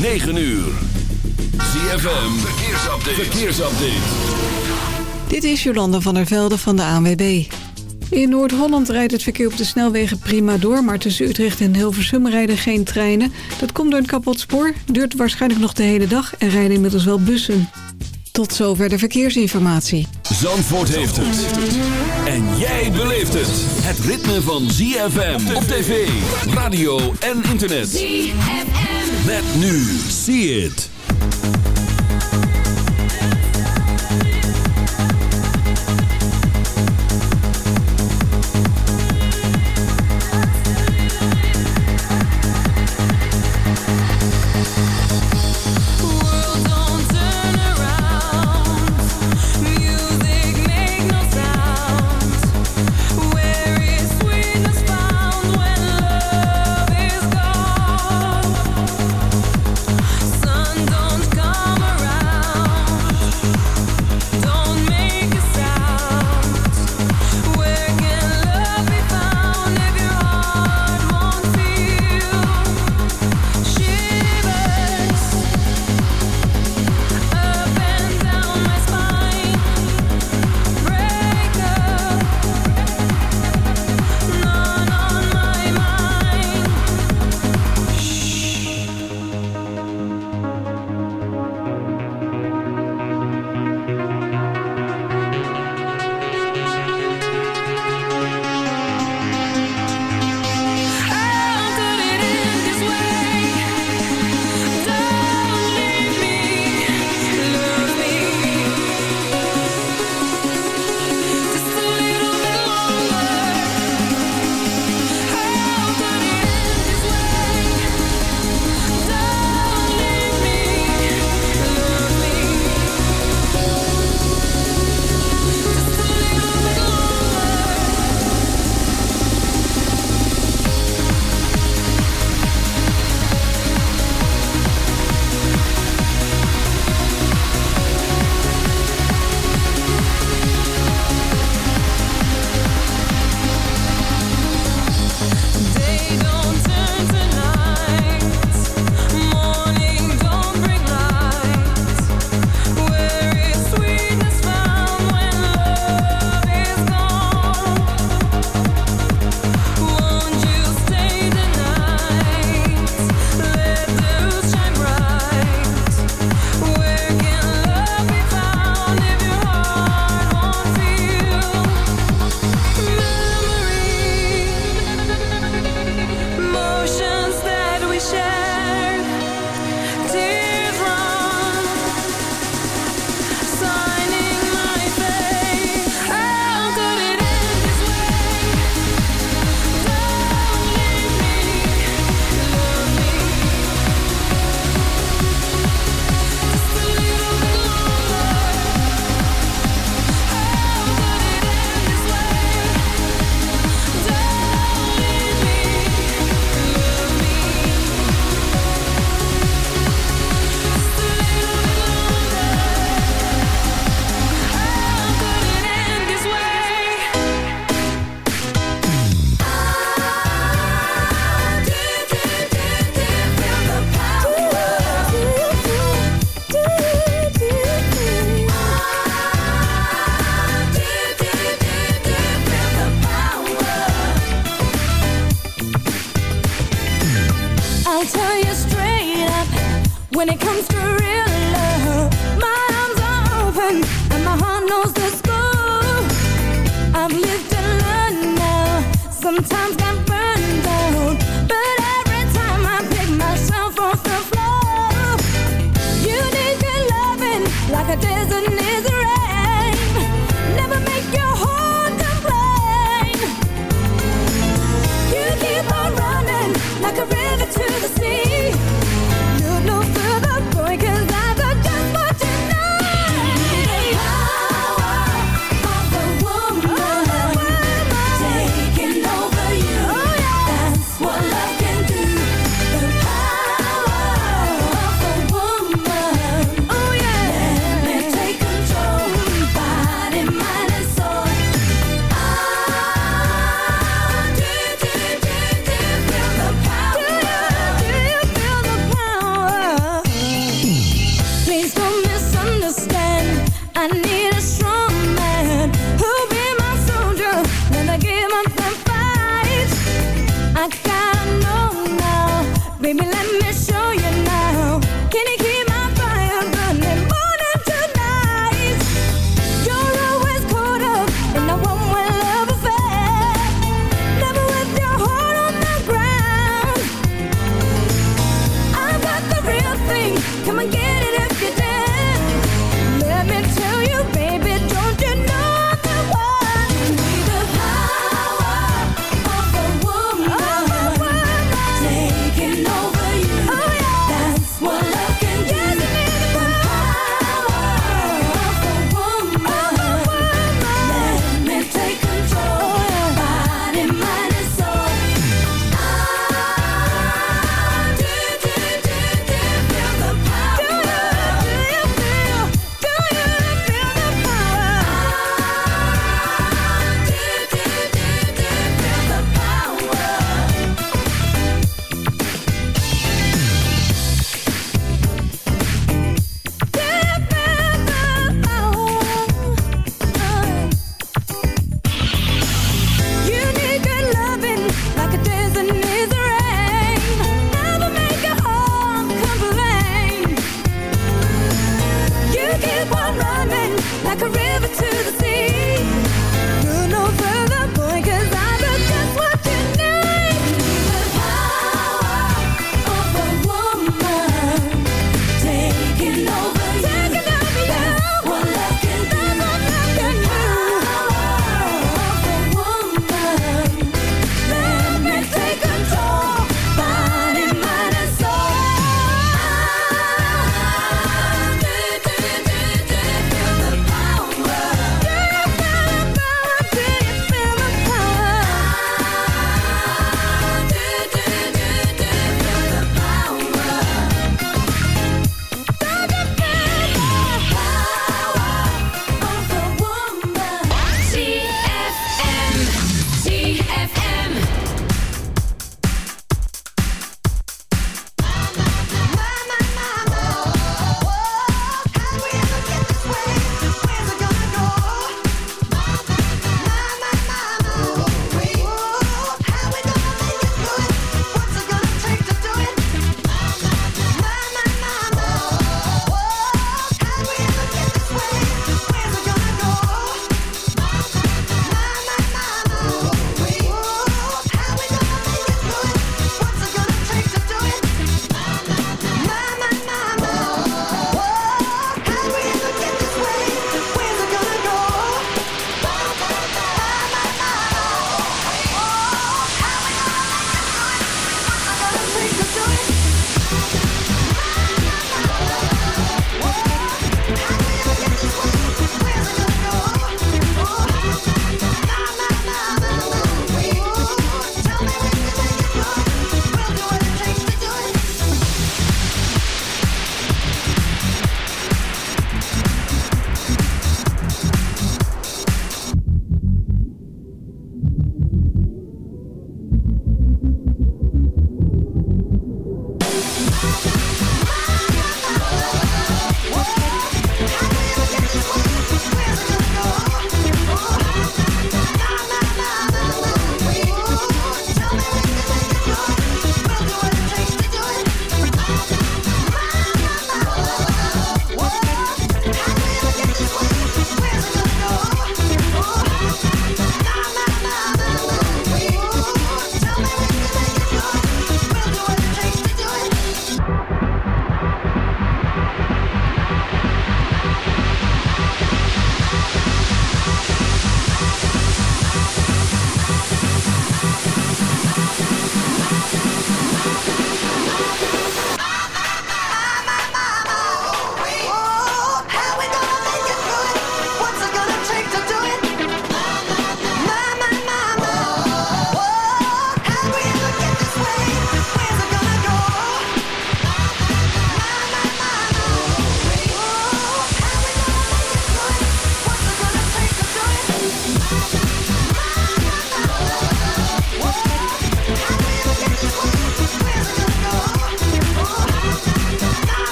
9 uur. ZFM, verkeersupdate. verkeersupdate. Dit is Jolanda van der Velde van de ANWB. In Noord-Holland rijdt het verkeer op de snelwegen prima door... maar tussen Utrecht en Hilversum rijden geen treinen. Dat komt door een kapot spoor, duurt waarschijnlijk nog de hele dag... en rijden inmiddels wel bussen. Tot zover de verkeersinformatie. Zandvoort heeft het. En jij beleeft het. Het ritme van ZFM op tv, radio en internet. ZFM. Met nu. See it.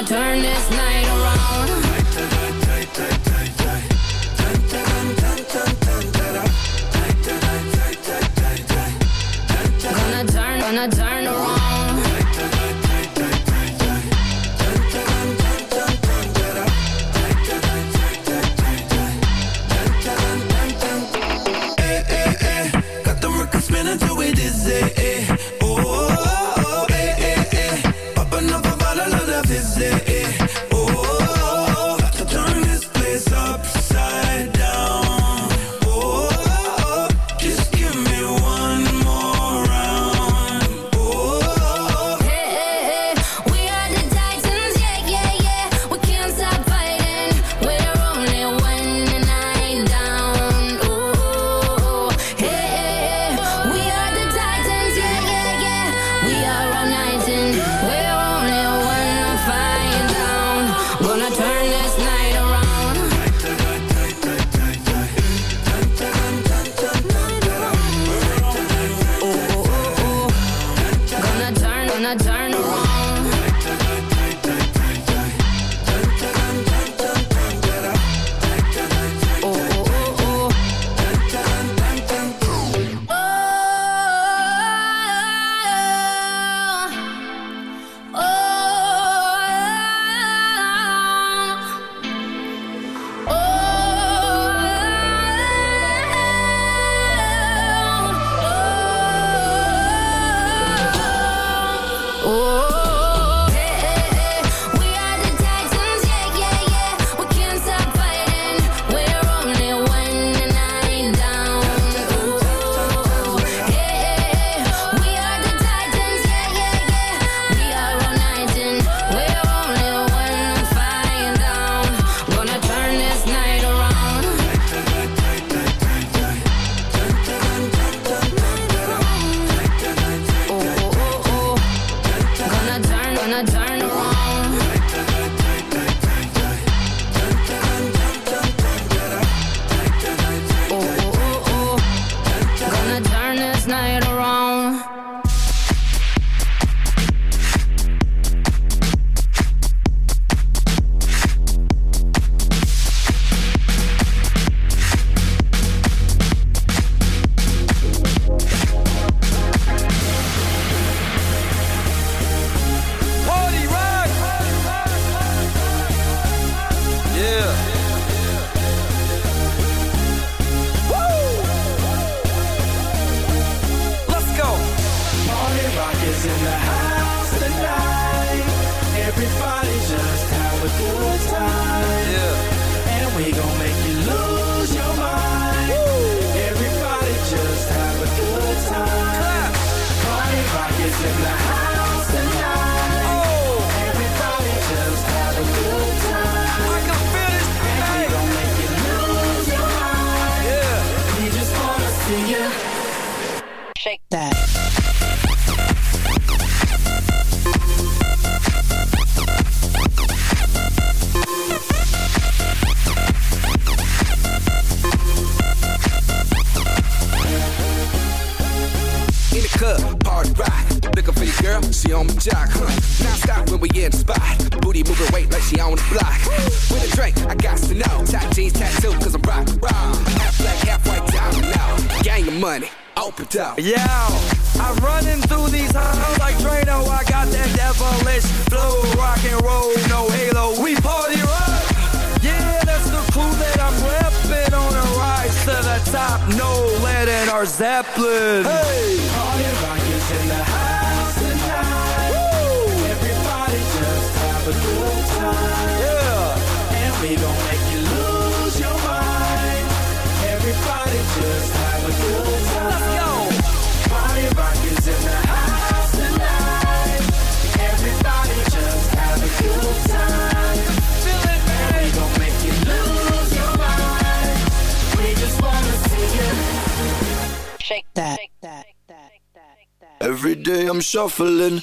gonna turn this night around. Gonna turn, gonna turn she on my jock. Huh? Now stop when we in the spot. Booty moving weight like she on the block. With a drink, I got to know. Top jeans tattoo, cause I'm rock, rock. Half black, half white, diamond now. Gang of money, open up. Yeah, I'm running through these halls like Drano. I got that devilish flow, rock and roll, no halo. We party rock. Yeah, that's the clue that I'm repping on a rise to the top. No lead in our Zeppelin. Hey, party rock is in the house. have a good time. Yeah. And we gon' make you lose your mind. Everybody just have a good time. Let's go. Party rock is in the house tonight. Everybody just have a good time. Feel it, man. And we gon' make you lose your mind. We just wanna see you. Shake that. Shake that. Every day I'm shuffling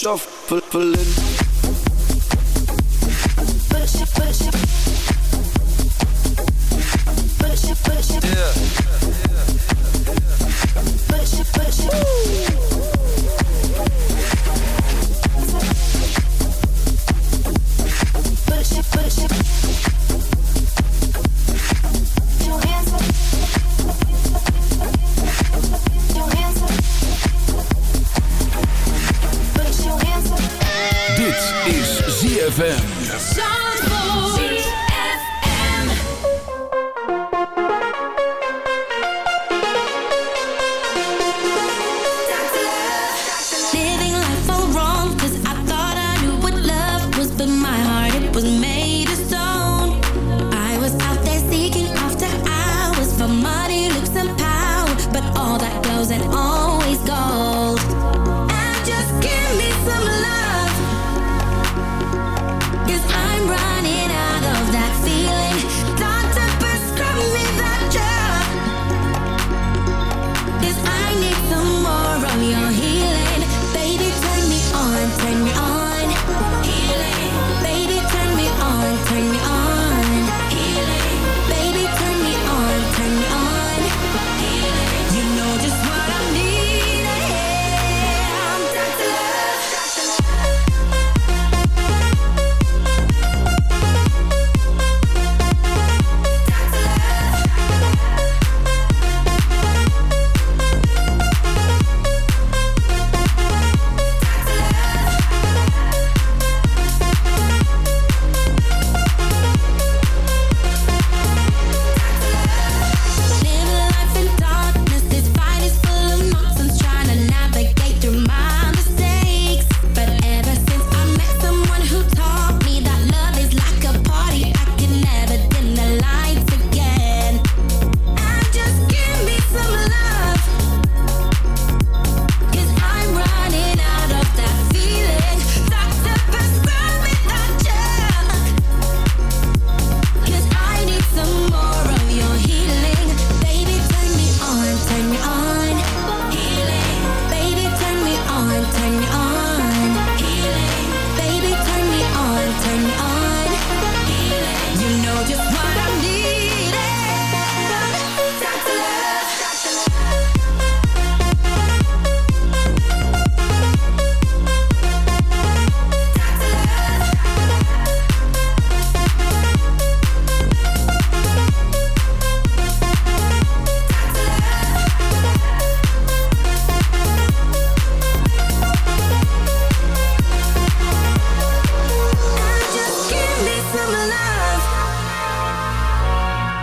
Shuffle it.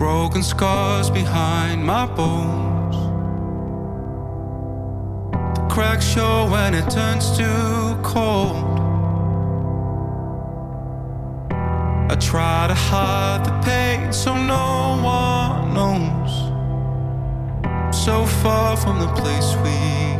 broken scars behind my bones. The cracks show when it turns too cold. I try to hide the pain so no one knows. I'm so far from the place we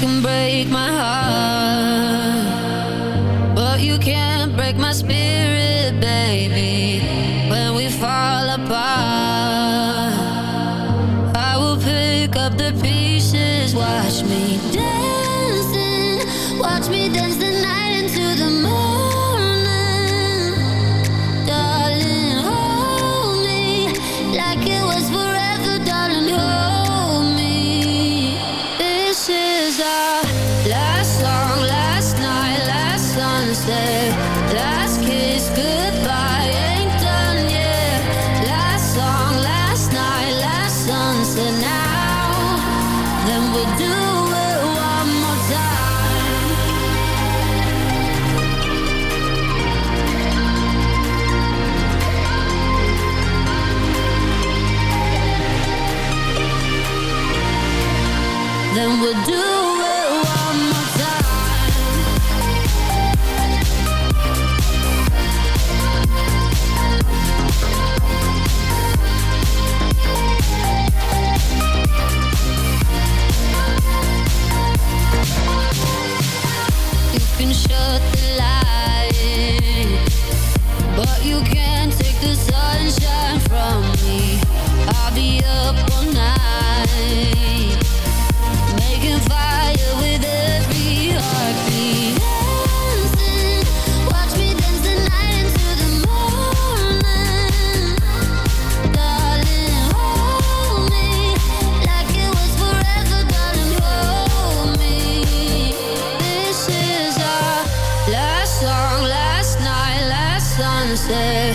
can break my heart, but you can't break my spirit, baby. say